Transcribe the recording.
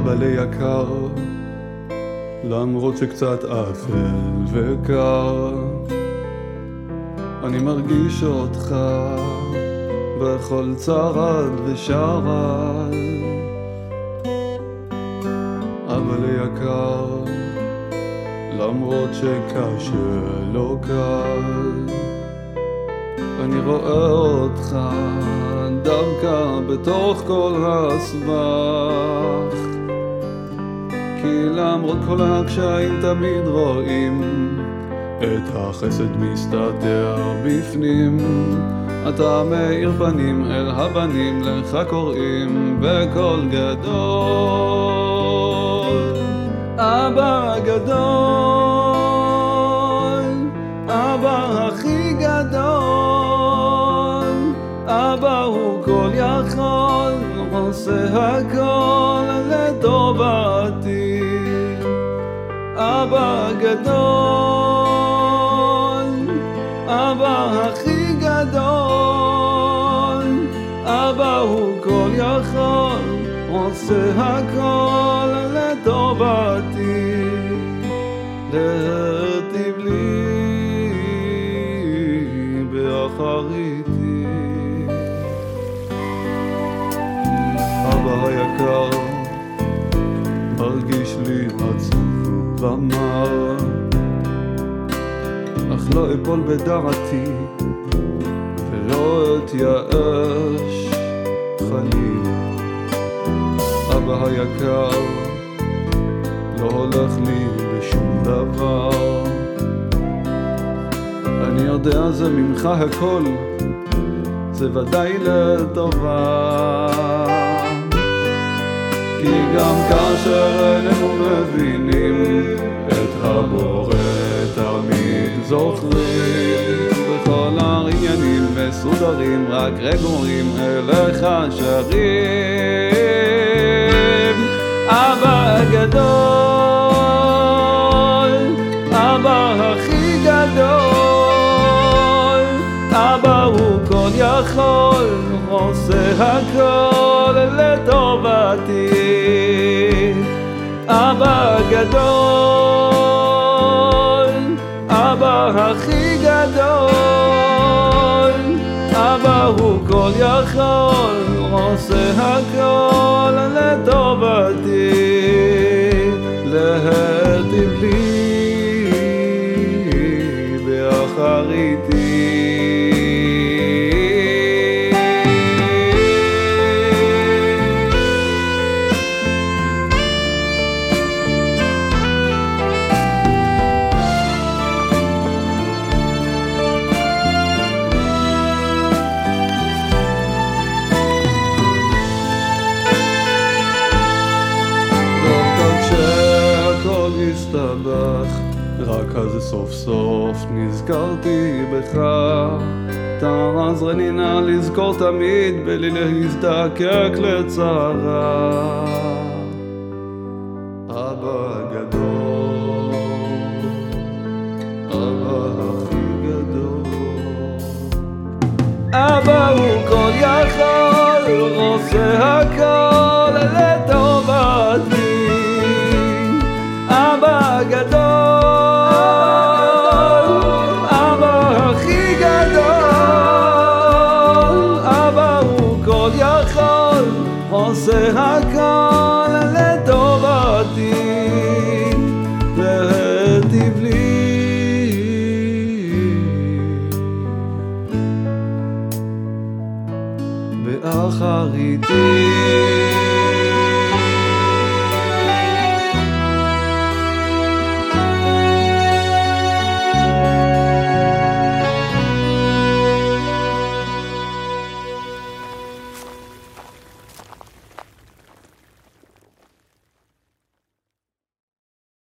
אבא ליקר, למרות שקצת אפל וקר, אני מרגיש אותך בכל צרד ושרד. אבא ליקר, למרות שקשה לא קל, אני רואה אותך דווקא בתוך כל הסבך. כי למרות כל הקשיים תמיד רואים את החסד מסתתר בפנים. אתה מאיר פנים אל הבנים לך קוראים בקול גדול. אבא גדול כל יכול עושה הכל לטובתי. אבא גדול, אבא הכי גדול, אבא הוא כל יכול, עושה הכל לטובתי, להיטיב לי באחריתי. היקר, מרגיש לי עצוב ומר אך לא אפול בדעתי ולא אתייאש חלילה. אבא היקר לא הולך לי בשום דבר. אני יודע זה ממך הכל זה ודאי לטובה כי גם כאשר איננו מבינים את הבורא תמיד זוכרים בכל העניינים מסודרים רק רגועים אליך שרים. אבא גדול אבא הכי גדול אבא הוא כל יכול עושה הכל לטובתי. אבא גדול, אבא הכי גדול, אבא הוא כל יכול, עושה הכל לטובתי, רק אז סוף סוף נזכרתי בך. תעזרני נא לזכור תמיד בלי להזדקק לצרה. אבא גדול, אבא הכי גדול. אבא הוא כל יכול, עושה הכל לטובתי. אבא גדול, עושה הכל לטובתי, להיטיב לי. באחריתי